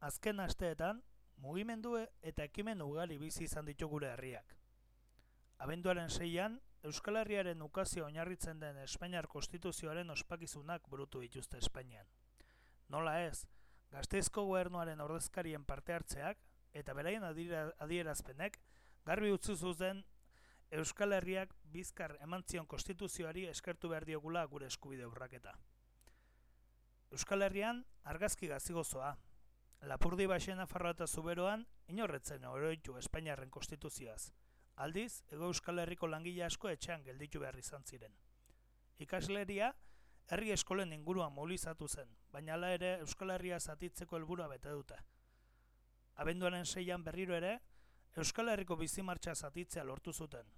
Azken asteetan, mugimendu eta ekimen ugari bizi izan ditu gure herriak. Abenduaren seian, Euskal Herriaren ukazio oinarritzen den Espainiar Konstituzioaren ospakizunak burutu dituzte Espainian. Nola ez, gazteizko gobernuaren ordezkarien parte hartzeak eta beraien adierazpenek garbi utzi zuzen Euskal Herriak bizkar emantzion konstituzioari eskertu behar diogula gure eskubide urraketa. Euskal Herrian argazki gazigozoa, Lapurdi baxena farroa eta zuberoan, inorretzen oroitu Espainiarren konstituzioaz. Aldiz, ego euskal herriko langile asko etxean gelditu behar izan ziren. Ikasleria, herri eskolen inguruan mobilizatu zen, baina ala ere euskal herria zatitzeko helburua bete dute. Abenduaren seian berriro ere, euskal herriko bizimartxa zatitzea lortu zuten.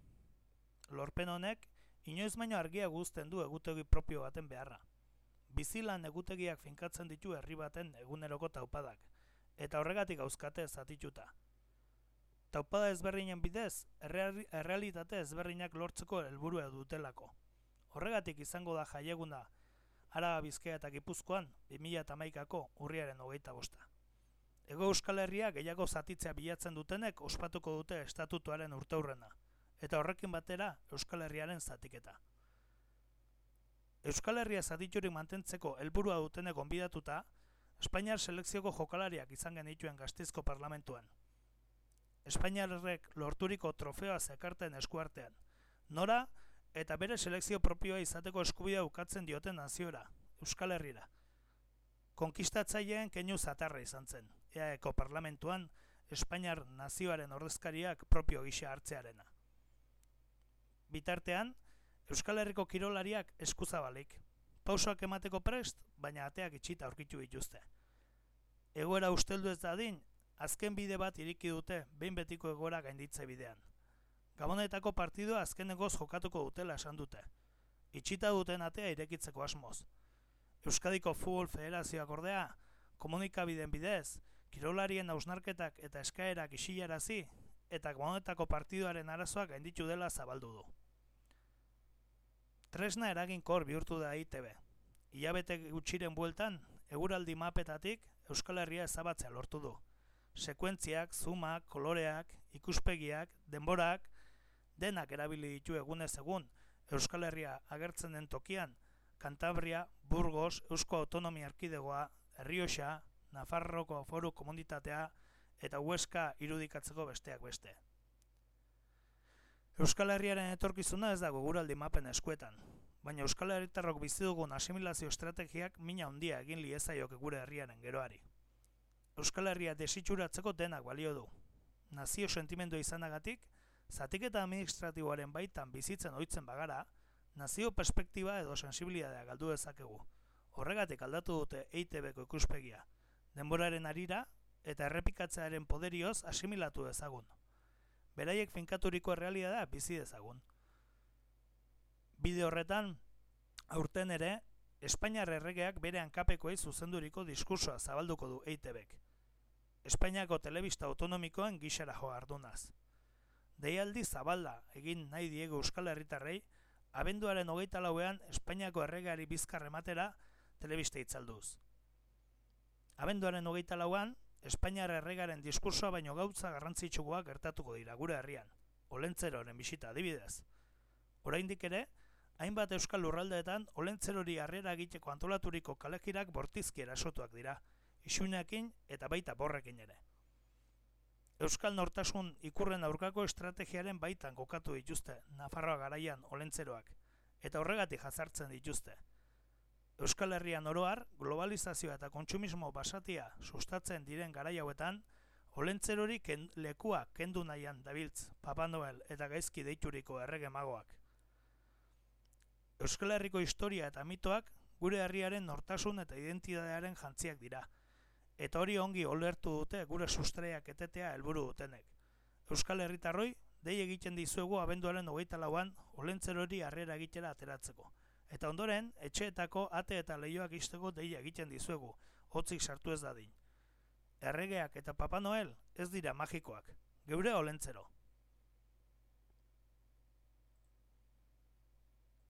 Lorpen honek, inoiz baino argia guzten du egutegi propio baten beharra. Bizilan egutegiak finkatzen ditu herri baten eguneroko taupadak, eta horregatik auzkate zatituta. Taupada ezberdinen bidez, errealitate ezberdinak lortzeko helburua dutelako. Horregatik izango da jaieguna, ara bizkea eta gipuzkoan, 2008ako urriaren hogeita bosta. Ego Euskal Herria gehiago zatitzea bilatzen dutenek ospatuko dute estatutuaren urteurrena, eta horrekin batera Euskal Herriaren zatiketa. Euskal Herria zatiturik mantentzeko helburua dutenek onbidatuta, Espainiar selekzioko jokalariak izan genituen gaztizko parlamentuan. Espainiarrek lorturiko trofeoa zekarten eskuartean. Nora eta bere selekzio propioa izateko eskubidea ukatzen dioten naziora, Euskal Herrira. Konkistatzaileen keinu zatarra izan zen, eaeko parlamentuan Espainiar nazioaren ordezkariak propio gisa hartzearena. Bitartean, Euskal Herriko kirolariak eskuzabalik, pausoak emateko prest, baina ateak itxita aurkitu dituzte. Egoera usteldu ez dadin, azken bide bat iriki dute behin betiko egoera gainditze bidean. Gabonetako partidua azkenegoz jokatuko dutela esan dute. Itxita duten atea irekitzeko asmoz. Euskadiko Futbol Federazioak ordea, komunikabideen bidez, kirolarien ausnarketak eta eskaerak isilarazi, eta gabonetako partiduaren arazoak gainditu dela zabaldu du. Tresna eraginkor bihurtu da ITB. Iabete gutxiren bueltan, eguraldi mapetatik Euskal Herria ezabatzea lortu du. Sekuentziak, zumak, koloreak, ikuspegiak, denborak, denak erabili ditu egunez egun Euskal Herria agertzen den tokian, Kantabria, Burgos, Eusko Autonomia Arkidegoa, Herrioxa, Nafarroko Foru Komunitatea eta Hueska irudikatzeko besteak beste. Euskal Herriaren etorkizuna ez dago guraldi mapen eskuetan, baina Euskal Herritarrok bizi dugun asimilazio estrategiak mina handia egin liezaiok gure herriaren geroari. Euskal Herria desitxuratzeko denak balio du. Nazio sentimendu izanagatik, zatik eta administratiboaren baitan bizitzen ohitzen bagara, nazio perspektiba edo sensibilidadea galdu dezakegu. Horregatik aldatu dute EITB-ko ikuspegia, denboraren arira eta errepikatzearen poderioz asimilatu dezagun beraiek finkaturiko da bizi dezagun. Bide horretan, aurten ere, Espainiar erregeak bere hankapekoei zuzenduriko diskursoa zabalduko du EITBek. Espainiako telebista autonomikoen gixera joa ardunaz. Deialdi zabalda egin nahi diego Euskal Herritarrei, abenduaren hogeita lauean Espainiako erregeari bizkar ematera telebista itzalduz. Abenduaren hogeita lauan, Espainiar erregaren diskursoa baino gautza garrantzitsukoa gertatuko dira gure herrian. Olentzeroren bisita adibidez. Oraindik ere, hainbat euskal lurraldeetan olentzerori harrera egiteko antolaturiko kalekirak bortizki erasotuak dira, isunekin eta baita borrekin ere. Euskal Nortasun ikurren aurkako estrategiaren baitan kokatu dituzte Nafarroa garaian olentzeroak, eta horregatik jazartzen dituzte. Euskal Herrian oroar, globalizazioa eta kontsumismo basatia sustatzen diren garai hauetan, olentzerori ken, lekua kendu nahian dabiltz Papa Noel eta gaizki deituriko errege magoak. Euskal Herriko historia eta mitoak gure herriaren nortasun eta identitatearen jantziak dira, eta hori ongi olertu dute gure sustreak etetea helburu dutenek. Euskal Herritarroi, dei egiten dizuegu abenduaren hogeita lauan olentzerori harrera egitera ateratzeko. Eta ondoren, etxeetako ate eta lehioak izteko deia egiten dizuegu, hotzik sartu ez dadin. Erregeak eta Papa Noel ez dira magikoak, geure olentzero.